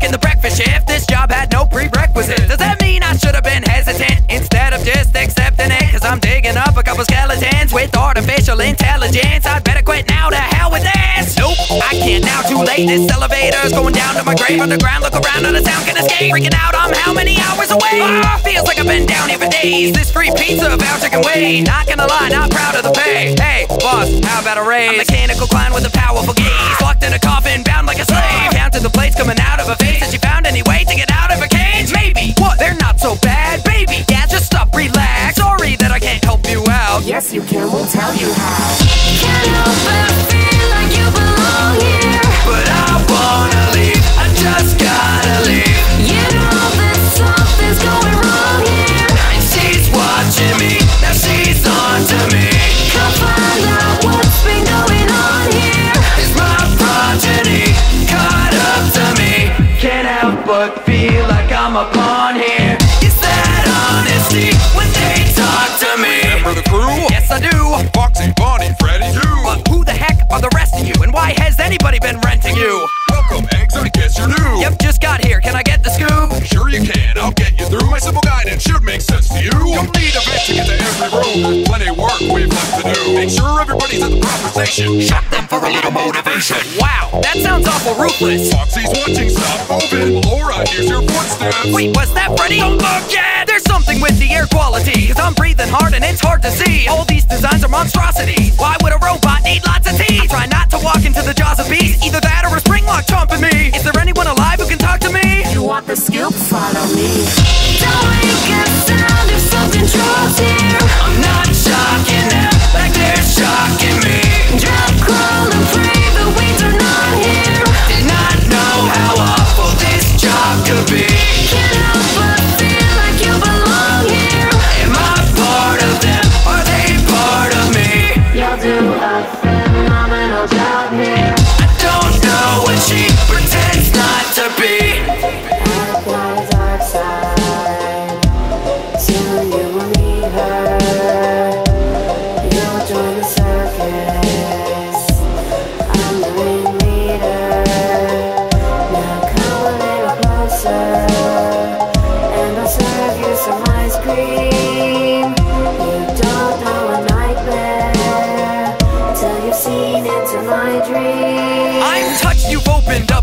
working the breakfast shift. This job had no. Does that mean I should have been hesitant instead of just accepting it? Cause I'm digging up a couple skeletons with artificial intelligence. I'd better quit now to hell with this. Nope, I can't now, too late. This going down to my grave underground. Look around, not a sound can escape. Freaking out, I'm how many hours away? Ah, feels like I've been down here for days. This free pizza voucher can wait. Not gonna lie, not proud of the pay. Hey, boss, how about a raise? Mechanical clown with a powerful gaze. Locked in a coffin, bound like a slave. To the plates coming out of a face. Has she found any way to get out of a cage? Maybe. What? They're not so bad, baby. Yeah, just stop, relax. Sorry that I can't help you out. Yes, you can. We'll tell you how. Simple guidance should make sense to you. You'll need a vet to get to every room. There's plenty of work we've left to do. Make sure everybody's at the proper station. Shock them for a little motivation. Wow, that sounds awful ruthless. Foxy's watching. Stop moving. Laura, here's your footsteps. Wait, was that Freddy? Don't look yet! There's something with the air quality, cause I'm breathing hard and it's hard to see. All these designs are monstrosities. Why would a robot need lots of teeth? I try not to walk into the jaws of beasts, either that or a spring lock chomping me. Is there anyone alive who can talk to me? You want the scoop? Follow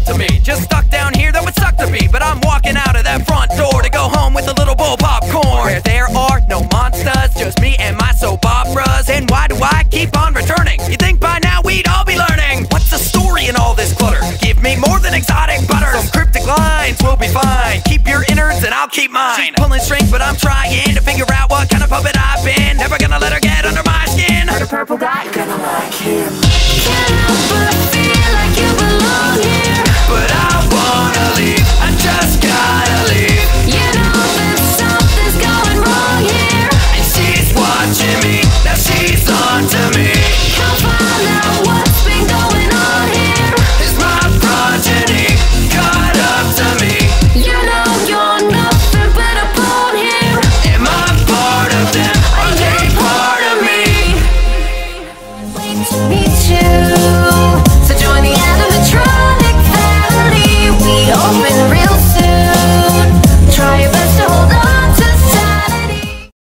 to me. Just stuck down here, that would suck to be. But I'm walking out of that front door to go home with a little bowl of popcorn. Where there are no monsters, just me and my soap operas. And why do I keep on returning? You think by now we'd all be learning? What's the story in all this clutter? Give me more than exotic butter. Some cryptic lines will be fine. Keep your innards and I'll keep mine. She's pulling strings, but I'm trying to figure out what kind of puppet I've been. Never gonna let her get under my skin. Heard a purple guy, gonna like